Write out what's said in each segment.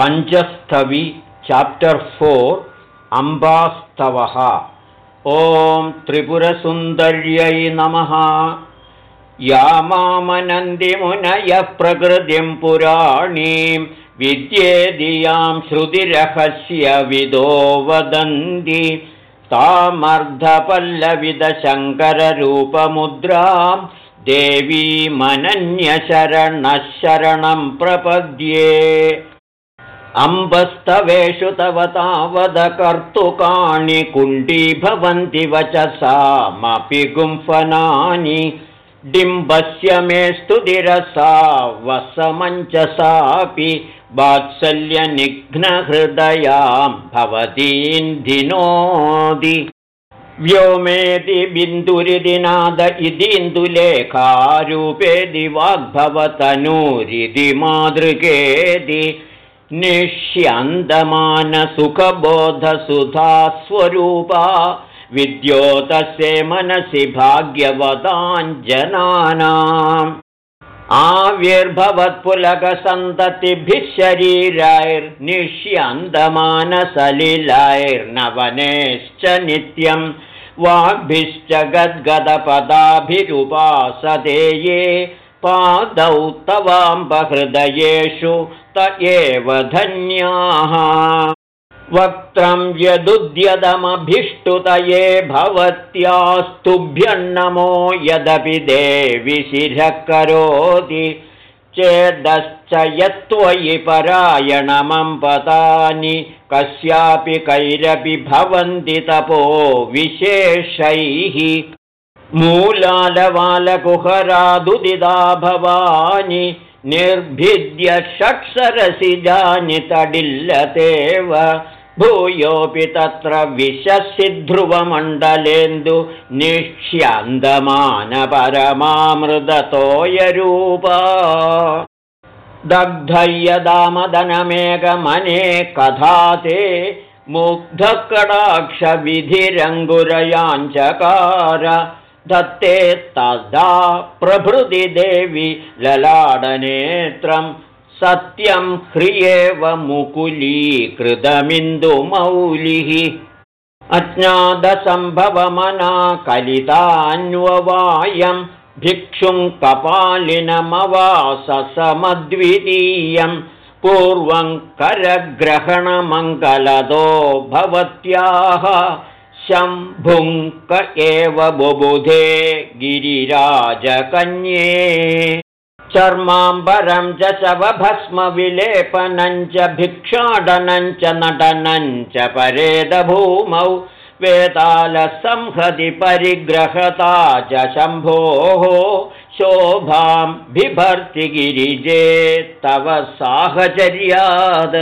पञ्चस्थवि chapter four अम्बास्तवः। ॐ त्रिपुरसुन्दर्यै नमः। या मामनन्दिमुनयः प्रकृतिं पुराणीं विद्येदियां श्रुतिरहस्यविदो वदन्ति। तामर्धपल्लविदशङ्कररूपमुद्रां देवीमनन्यशरणः शरणं प्रपद्ये अम्बस्तवेषु तव तावदकर्तुकाणि कुण्डीभवन्ति वचसामपि गुम्फनानि डिम्बस्य मे स्तुतिरसा वसमञ्चसापि वात्सल्यनिघ्नहृदयां भवतीन्धिनोदि। व्योमेदि बिन्दुरिदिनाद इदिन्दुलेखारूपेदि वाग्भवतनूरिति मातृकेदि निष्यन्दमानसुखबोधसुधा स्वरूपा विद्योतस्य मनसि भाग्यवताञ्जनानाम् आविर्भवत्पुलकसन्ततिभिः शरीरैर्निष्यन्दमानसलिलैर्नवनेश्च नित्यं। वाग्भिश्च गद्गदपदाभिरुपासते ये पादौ तवाम्बहृदयेषु त एव धन्याः। वक्त्रं यदुद्यदमभिष्टुतये भवत्यास्तुभ्यन्नमो यदपि देवि शिरः करोति चेदश्च यत्त्वयि परायणमम्पतानि कस्यापि कैरपि भवन्ति तपो विशेषैः मूलालवालकुहरादुदिदा भवानि निर्भिद्य षट्सरसिजानि तडिल्लतेव। भूयोऽपि तत्र विशसिध्रुवमण्डलेन्दु निष्यन्दमानपरमामृदतोयरूपा दग्धय्यदामदनमेकमने कथा ते मुग्धकडाक्षविधिरङ्गुरयाञ्चकार दत्ते तदा प्रभृति देवि ललाडनेत्रं सत्यं ह्रियेव मुकुलीकृतमिन्दुमौलिः। अज्ञातसम्भवमना कलितान्ववायं भिक्षुं कपालिनमवाससमद्वितीयं पूर्वं करग्रहणमङ्गलदो भवत्याः शम्भुङ्क एव बुबुधे गिरिराजकन्ये। चर्माम्बरं च शवभस्मविलेपनं च भिक्षाटनं च नटनं च परेदभूमौ। वेतालसंहति परिग्रहता च शम्भोः। शोभां बिभर्ति गिरिजे तव साहचर्यात्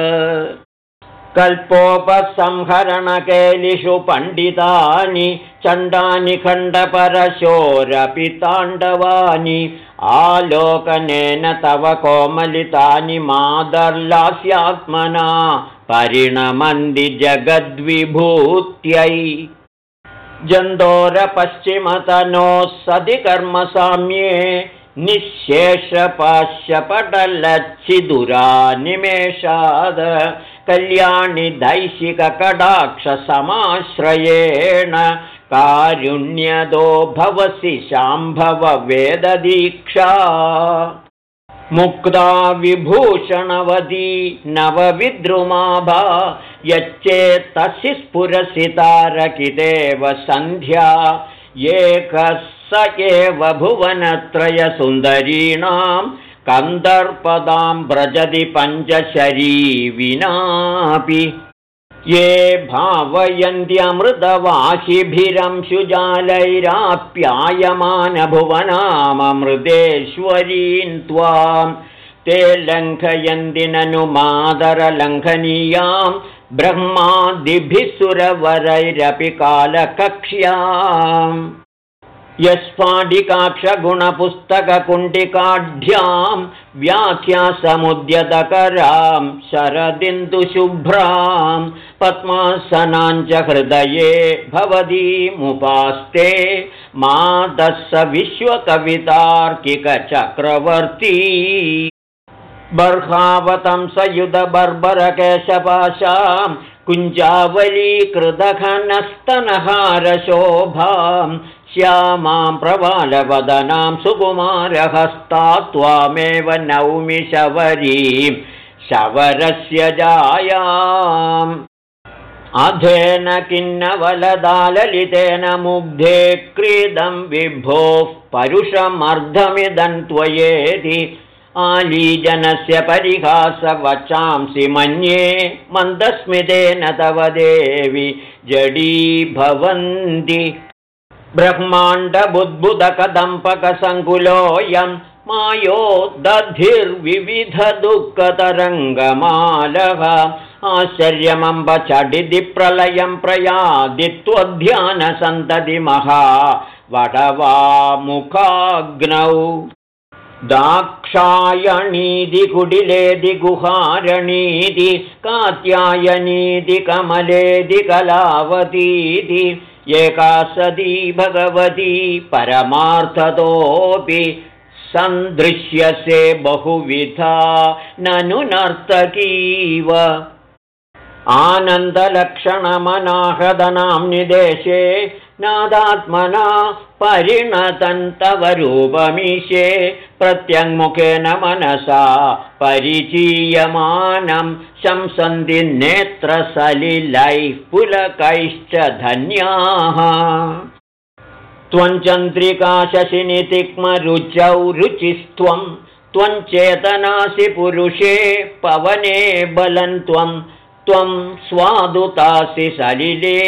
कल्पोपसंहरणकेलिषु पण्डितानि चण्डानि खण्डपरशोरपि ताण्डवानि आलोकनेन तव कोमलितानि मादर्लास्यात्मना परिणमन्ति जगद्विभूत्यै। जन्दोरपश्चिमतनोः सदि कर्मसाम्ये निःशेषपाश्यपटलच्छिदुरानिमेषाद कल्याणि दैशिककडाक्षसमाश्रयेण कारुण्यदो भवसि शाम्भववेददीक्षा। मुक्ता विभूषणवदी नवविद्रुमाभा यच्चेत्तसि स्फुरसि तारकिदेव सन्ध्या। एकः स एव भुवनत्रयसुन्दरीणां कन्दर्पदां व्रजति पञ्चशरीविनापि। ये भावयन्त्यमृतवासिभिरंशुजालैराप्यायमानभुवनाममृतेश्वरीन् त्वां ते लङ्घयन्ति ननु मादरलङ्घनीयां ब्रह्मादिभिः सुरवरैरपि कालकक्ष्याम् यस्पाडिकाक्षगुणपुस्तककुण्डिकाढ्यां व्याख्यासमुद्यतकरां शरदिन्दुशुभ्रां पद्मासनाञ्च हृदये भवतीमुपास्ते मादः स विश्वकवितार्किकचक्रवर्ती बर्हावतंसयुधबर्बरकेशपाशां कुञ्जावलीकृतघनस्तनहारशोभां श्यामां प्रबालवदनां सुकुमारहस्ता त्वामेव नौमि शबरीं शबरस्य जायाम्। अधेन किन्नवलदाललितेन मुग्धे क्रीदं विभोः परुषमर्धमिदं त्वयेति आलीजनस्य परिहासवचांसि मन्ये मन्दस्मितेन तव देवि जडी भवन्ति ब्रह्माण्डबुद्बुदकदम्पकसङ्कुलोऽयं मायो दधिर्विविधदुःखतरङ्गमालः आश्चर्यमम्ब प्रलयं प्रयादि दाक्षायणीति कुटिलेदि गुहारणीति कात्यायनीति कमलेदि कलावतीति एका सती भगवती परमार्थतोऽपि सन्दृश्यसे बहुविधा ननु नर्तकीव आनन्दलक्षणमनाहदनां निदेशे नादात्मना परिणतन्तव रूपमीशे प्रत्यङ्मुखेन मनसा परिचीयमानं शंसन्ति नेत्रसलिलैः पुलकैश्च धन्याः त्वञ्चन्द्रिकाशशिनि तिक्मरुचौ रुचिस्त्वं त्वञ्चेतनासि पुरुषे पवने बलन्त्वं त्वं स्वादुतासि सलिले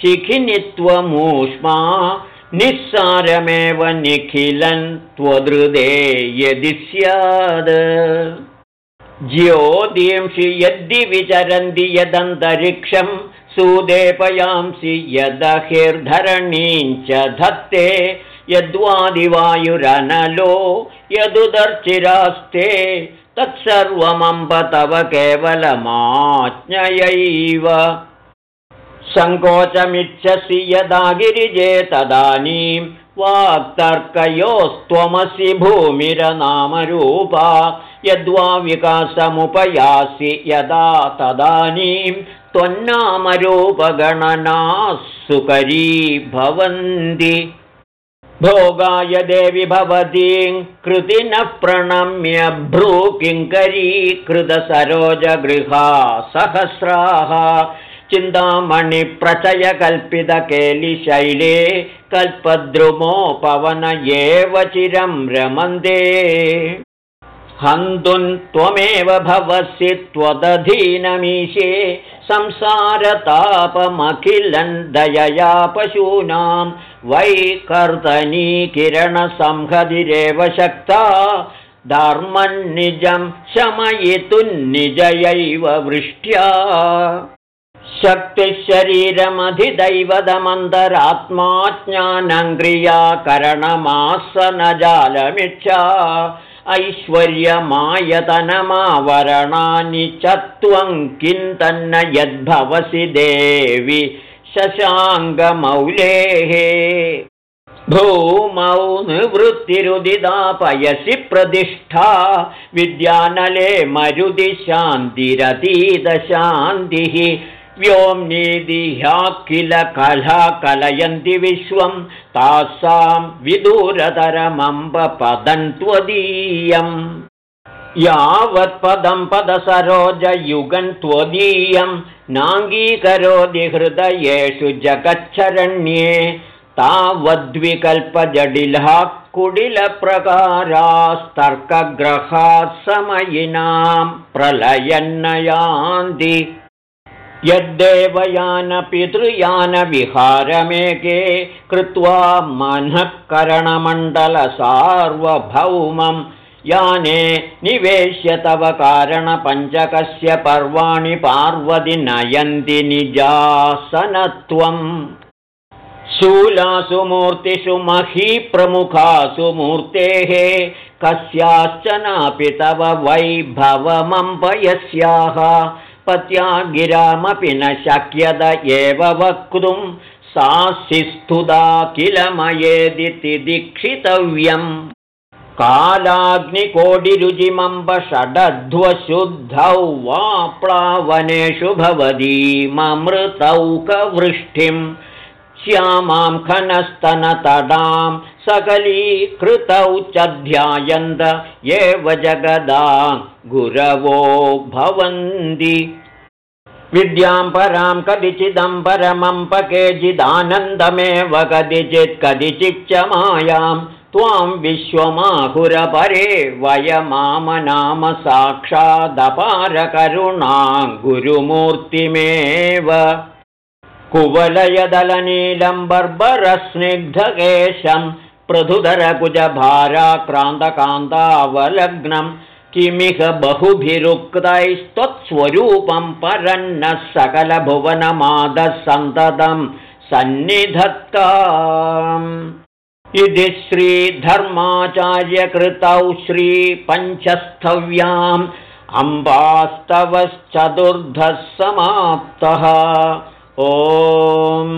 शिखिनित्वमूष्मा निस्सारमेव निखिलन् त्वदृदे यदि स्यात् ज्योतिंषि यद्दि विचरन्ति यदन्तरिक्षं सुदेपयांसि यदहिर्धरणीञ्च धत्ते यद्वादिवायुरनलो यदुदर्चिरास्ते तत्सर्वमम्ब तव केवलमाज्ञयैव। सङ्कोचमिच्छसि यदा गिरिजे तदानीं वाक्तर्कयोस्त्वमसि भूमिरनामरूपा। यद्वा विकासमुपयासि यदा तदानीं त्वन्नामरूपगणनाः सुकरी भवन्ति भोगाय देवि भवतीं कृतिनः प्रणम्य भ्रूकिङ्करी कृतसरोजगृहा सहस्राः। चिन्तामणिप्रचयकल्पितकेलिशैले कल्पद्रुमोपवन एव चिरं रमन्दे हन्तुं त्वमेव भवसि त्वदधीनमीशे संसारतापमखिलं दयया पशूनां वैकर्तनीकिरणसंहतिरेव शक्ता धर्मन्निजं शमयितुन्निजयैव वृष्ट्या। शक्तिशरीरमधिदैवतमन्तरात्माज्ञानङ्क्रियाकरणमासनजालमिच्छा ऐश्वर्यमायतनमावरणानि च त्वं किं तन्न यद्भवसि देवि शशाङ्गमौलेः। भूमौ निवृत्तिरुदिदापयसि प्रतिष्ठा विद्यानले मरुदिशान्तिरतीतशान्तिः व्योम्निदिह्या किल कला कलयन्ति विश्वं तासां विदूरतरमम्ब पदं त्वदीयम् यावत्पदं पदसरोजयुगं त्वदीयं नाङ्गीकरोति हृदयेषु जगच्छरण्ये तावद्विकल्पजडिलः कुडिलप्रकारास्तर्कग्रहात् समयिनां प्रलयन्नयान्ति यद्देवयानपितृयानविहारमेके कृत्वा मनःकरणमण्डलसार्वभौमं याने निवेश्य तव कारणपञ्चकस्य पर्वाणि पार्वति नयन्ति निजासनत्वम्। शूलासु मूर्तिषु महीप्रमुखासु मूर्तेः कस्याश्चनापि तव वैभवमम्बयस्याः पत्या गिरामपि न शक्यत एव वक्तुं सासिस्तुदा किल मयेदिति दीक्षितव्यम् कालाग्निकोटिरुचिमम्बषडध्वशुद्धौ वा प्लावनेषु भवतीममृतौकवृष्टिं श्यामां खनस्तनतडां सकलीकृतौ च ध्यायन्त एव जगदा गुरवो भवन्ति। विद्यां परां कदिचिदम्बरमम्प केचिदानन्दमेव कदिचित् कदिचिच्च मायां। त्वां विश्वमाहुरपरे वयमामनाम साक्षादपारकरुणा गुरुमूर्तिमेव। कुवलयदलनीलं बर्बरस्निग्धकेशं पृथुधरकुजभाराक्रान्तकान्तावलग्नं किमिह बहुभिरुक्तैस्त्वत्स्वरूपं परन्नः सकलभुवनमादः सन्ततं सन्निधत्ता इति श्रीधर्माचार्यकृतौ श्रीपञ्चस्थव्याम् अम्बास्तवश्चतुर्धः समाप्तः। ओम्